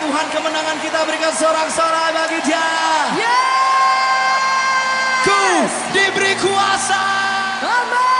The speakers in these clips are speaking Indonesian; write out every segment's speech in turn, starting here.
Tuhan kemenangan kita berikan sorak-sorai bagi dia. Yes! Ku diberi kuasa. Amin.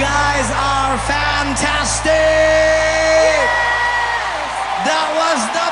guys are fantastic. Yes! That was the